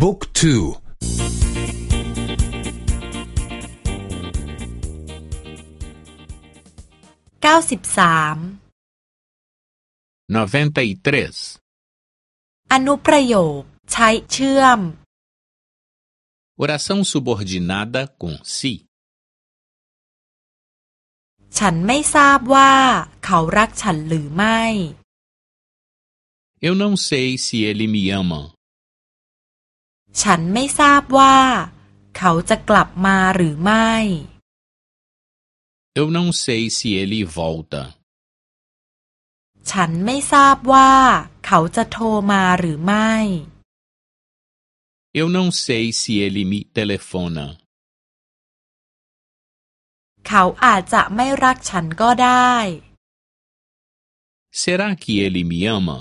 บุ๊กทูเก้าสิบสาม noventa e três อนุประโยค ใช้เชื่อม oração subordinada com si ฉันไม่ทราบว่าเขารักฉันหรือไม่ eu não sei se ele me ama ฉันไม่ทราบว่า เขาจะกลับมาหรือไม่ eu não sei se ele volta ฉันไม่ทราบว่า เขาจะโทรมาหรือไม่ eu não sei se ele me telefona เขาอาจจะไม่รักฉันก็ได้ será que ele me ama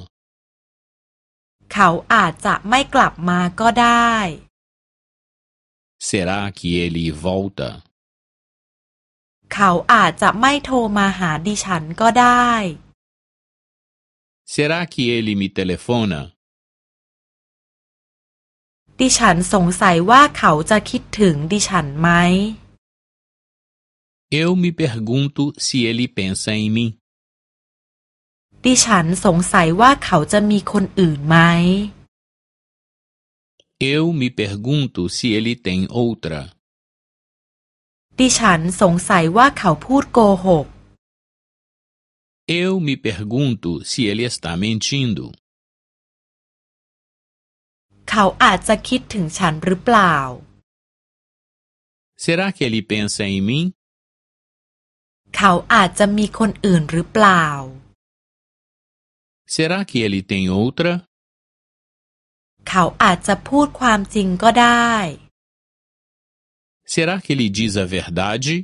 เขาอาจจะไม่กลับมาก็ได้ será que ele volta เขาอาจจะไม่โทรมาหาดิฉันก็ได้ será que ele me telefona ดิฉันสงสัยว่าเขาจะคิดถึงดิฉันไหม eu me pergunto se ele pensa em mim ดิฉันสงสัยว่าเขาจะมีคนอื่นไหม eu me pergunto se ele tem outra ดิฉันสงสัยว่าเขาพูดโกหก eu me pergunto se ele está mentindo เขาอาจจะคิดถึงฉันหรือเปล่า será que ele pensa em mim เขาอาจจะมีคนอื่นหรือเปล่า será que ele tem outra เขาอาจจะพูดความจริงก็ได้ será que ele diz a verdade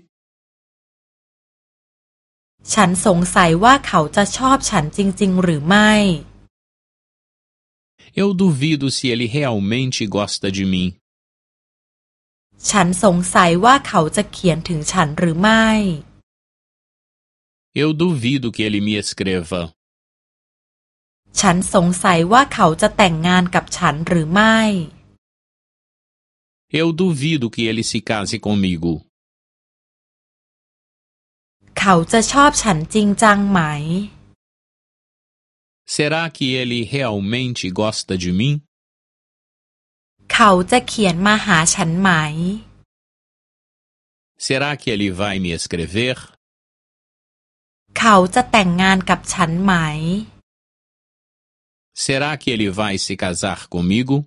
ฉันสงสัยว่าเขาจะชอบฉันจริง ๆ หรือไม่ eu duvido se ele realmente gosta de mim ฉันสงสัยว่าเขาจะเขียนถึงฉันหรือไม่ eu duvido que ele me escreva ฉันสงสัยว่าเขาจะแต่งงานกับฉันหรือไม่ eu duvido que ele se case comigo เขาจะชอบฉันจริงจังไหม será que ele realmente gosta de mim เขาจะเขียนมาหาฉันไหม será que ele vai me escrever เขาจะแต่งงานกับฉันไหม será que ele vai se casar comigo